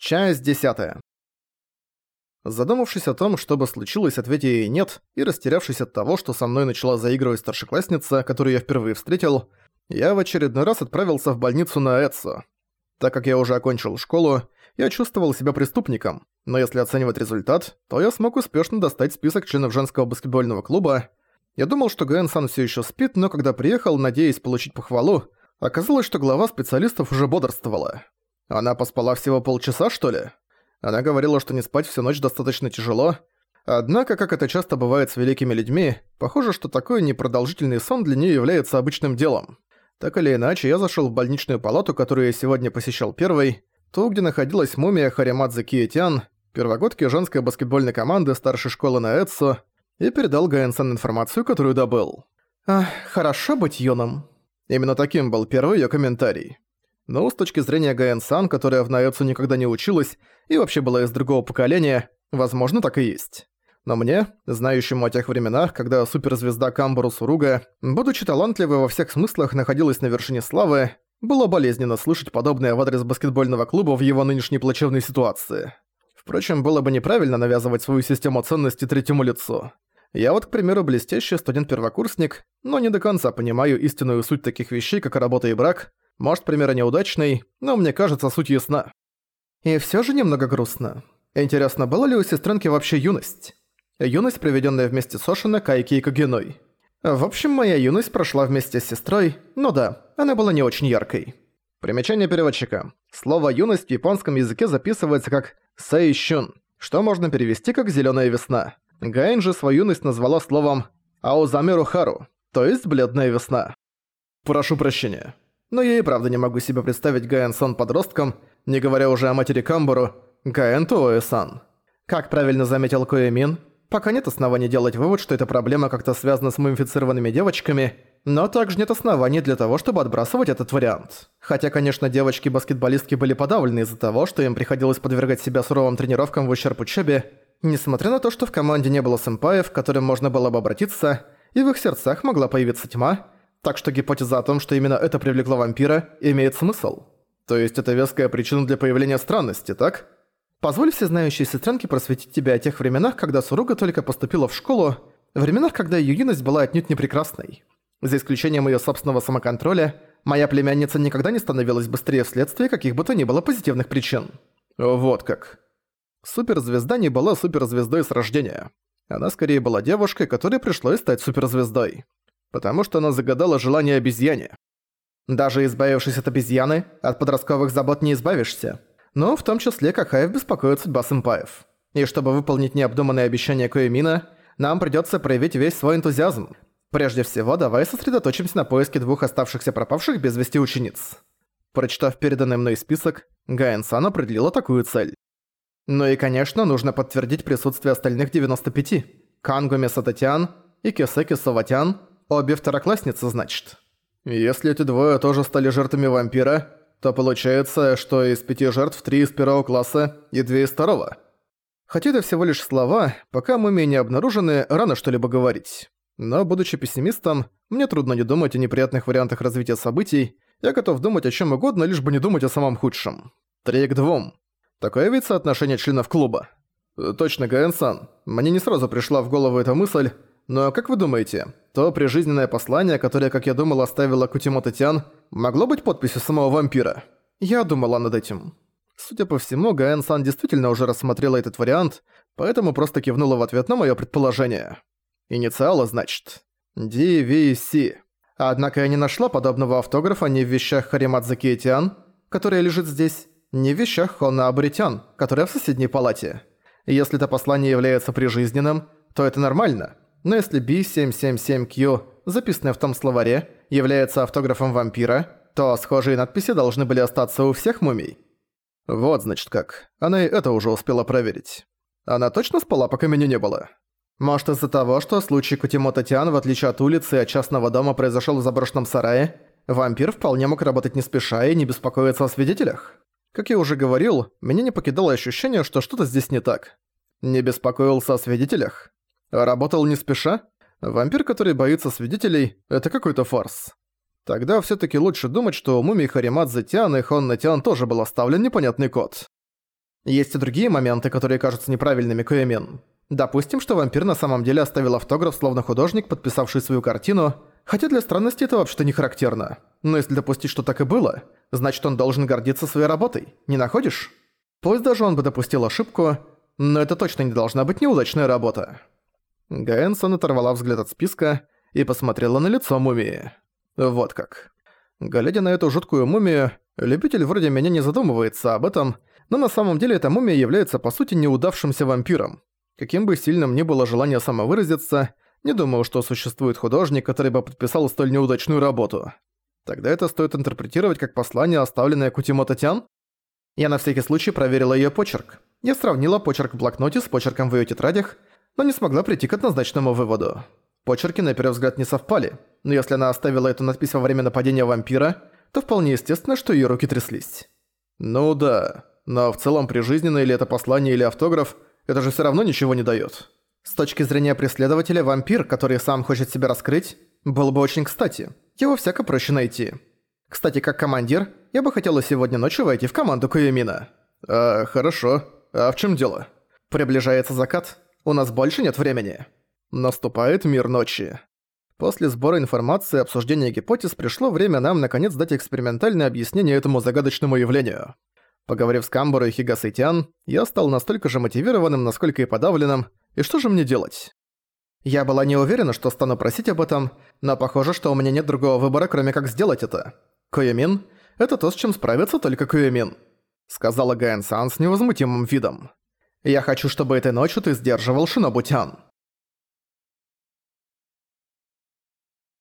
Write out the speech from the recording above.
Часть десятая. Задумавшись о том, что бы случилось, ответя ей «нет», и растерявшись от того, что со мной начала заигрывать старшеклассница, которую я впервые встретил, я в очередной раз отправился в больницу на Эдсо. Так как я уже окончил школу, я чувствовал себя преступником, но если оценивать результат, то я смог успешно достать список членов женского баскетбольного клуба. Я думал, что Гэн-сан всё ещё спит, но когда приехал, надеясь получить похвалу, оказалось, что глава специалистов уже бодрствовала. Она поспала всего полчаса, что ли? Она говорила, что не спать всю ночь достаточно тяжело. Однако, как это часто бывает с великими людьми, похоже, что такой непродолжительный сон для нее является обычным делом. Так или иначе, я зашел в больничную палату, которую я сегодня посещал первой, ту, где находилась мумия Харимадзе Киетян, первогодки женской баскетбольной команды старшей школы на Эдсо, и передал Гаэнсан информацию, которую добыл. «Ах, хорошо быть юным». Именно таким был первый её комментарий. Но с точки зрения Гаэн-сан, которая в Наэцу никогда не училась и вообще была из другого поколения, возможно, так и есть. Но мне, знающему о тех временах, когда суперзвезда Камбару Суруга, будучи талантливой во всех смыслах, находилась на вершине славы, было болезненно слышать подобное в адрес баскетбольного клуба в его нынешней плачевной ситуации. Впрочем, было бы неправильно навязывать свою систему ценностей третьему лицу. Я вот, к примеру, блестящий студент-первокурсник, но не до конца понимаю истинную суть таких вещей, как работа и брак, может, пример неудачный, но мне кажется, суть ясна. И всё же немного грустно. Интересно, была ли у сестренки вообще юность? Юность, проведённая вместе с Ошина, Кайки и Кагеной. В общем, моя юность прошла вместе с сестрой, но да, она была не очень яркой. Примечание переводчика. Слово «юность» в японском языке записывается как «сэйщун», что можно перевести как «зелёная весна». Гайн же свою юность назвала словом «аозамеру хару», то есть «бледная весна». Прошу прощения но я и правда не могу себе представить Гаэн-сан подростком, не говоря уже о матери Камбуру, Гаэн Туоэ-сан. Как правильно заметил Коэмин, пока нет оснований делать вывод, что эта проблема как-то связана с мумифицированными девочками, но также нет оснований для того, чтобы отбрасывать этот вариант. Хотя, конечно, девочки-баскетболистки были подавлены из-за того, что им приходилось подвергать себя суровым тренировкам в ущерб учебе, несмотря на то, что в команде не было сэмпаев, к которым можно было бы обратиться, и в их сердцах могла появиться тьма, так что гипотеза о том, что именно это привлекло вампира, имеет смысл. То есть это веская причина для появления странности, так? Позволь всезнающей сестренке просветить тебя о тех временах, когда Суруга только поступила в школу, временах, когда её юность была отнюдь не прекрасной. За исключением её собственного самоконтроля, моя племянница никогда не становилась быстрее вследствие каких бы то ни было позитивных причин. Вот как. Суперзвезда не была суперзвездой с рождения. Она скорее была девушкой, которой пришлось стать суперзвездой потому что она загадала желание обезьяне. Даже избавившись от обезьяны, от подростковых забот не избавишься. Но в том числе Кахаев беспокоит судьба сэмпаев. И чтобы выполнить необдуманное обещание Коэмина, нам придётся проявить весь свой энтузиазм. Прежде всего, давай сосредоточимся на поиске двух оставшихся пропавших без вести учениц. Прочитав переданный мной список, Гаэн-сан определила такую цель. Ну и, конечно, нужно подтвердить присутствие остальных 95. Кангуми Сататян и Кесеки Саватян Обе второклассницы, значит. Если эти двое тоже стали жертвами вампира, то получается, что из пяти жертв три из первого класса и две из второго. Хотя это всего лишь слова, пока мумии не обнаружены, рано что-либо говорить. Но, будучи пессимистом, мне трудно не думать о неприятных вариантах развития событий, я готов думать о чем угодно, лишь бы не думать о самом худшем. Три к двум. Такое ведь соотношение членов клуба. Точно, Гаэн-сан. Мне не сразу пришла в голову эта мысль, но как вы думаете, то прижизненное послание, которое, как я думал, оставила Кутимото Тян, могло быть подписью самого вампира? Я думала над этим. Судя по всему, Гаэн Сан действительно уже рассмотрела этот вариант, поэтому просто кивнула в ответ на моё предположение. Инициала, значит. DVC. Однако я не нашла подобного автографа ни в вещах Харимадзе Кейтян, которая лежит здесь, ни в вещах Хона Абритян, которая в соседней палате. Если это послание является прижизненным, то это нормально – но если B777Q, записанное в том словаре, является автографом вампира, то схожие надписи должны были остаться у всех мумий. Вот, значит, как. Она и это уже успела проверить. Она точно спала, пока меня не было? Может, из-за того, что случай Кутимото Тиан, в отличие от улицы и от частного дома, произошел в заброшенном сарае, вампир вполне мог работать не спеша и не беспокоиться о свидетелях? Как я уже говорил, меня не покидало ощущение, что что-то здесь не так. Не беспокоился о свидетелях? Работал не спеша? Вампир, который боится свидетелей, это какой-то фарс. Тогда все таки лучше думать, что у мумий Харимадзе Тян и Хонна Тян тоже был оставлен непонятный код. Есть и другие моменты, которые кажутся неправильными, Куэмин. Допустим, что вампир на самом деле оставил автограф словно художник, подписавший свою картину, хотя для странности это вообще-то не характерно. Но если допустить, что так и было, значит он должен гордиться своей работой, не находишь? Пусть даже он бы допустил ошибку, но это точно не должна быть неудачная работа. Гаэнсон оторвала взгляд от списка и посмотрела на лицо мумии. Вот как. Глядя на эту жуткую мумию, любитель вроде меня не задумывается об этом, но на самом деле эта мумия является по сути неудавшимся вампиром. Каким бы сильным ни было желание самовыразиться, не думаю, что существует художник, который бы подписал столь неудачную работу. Тогда это стоит интерпретировать как послание, оставленное Кутимото Тян? Я на всякий случай проверила её почерк. Я сравнила почерк в блокноте с почерком в её тетрадях, но не смогла прийти к однозначному выводу. Почерки на первый взгляд не совпали, но если она оставила эту надпись во время нападения вампира, то вполне естественно, что её руки тряслись. Ну да, но в целом прижизненно или это послание или автограф, это же всё равно ничего не даёт. С точки зрения преследователя, вампир, который сам хочет себя раскрыть, был бы очень кстати. Его всяко проще найти. Кстати, как командир, я бы хотела сегодня ночью войти в команду Куямина. А, хорошо. А в чем дело? Приближается закат. У нас больше нет времени. Наступает мир ночи. После сбора информации и обсуждения гипотез пришло время нам наконец дать экспериментальное объяснение этому загадочному явлению. Поговорив с Камбурой и Хигасайтян, я стал настолько же мотивированным, насколько и подавленным, и что же мне делать? Я была не уверена, что стану просить об этом, но похоже, что у меня нет другого выбора, кроме как сделать это. Куямин — это то, с чем справится только Куямин, сказала Гаэн Сан с невозмутимым видом. Я хочу, чтобы этой ночью ты сдерживал Шинобутян.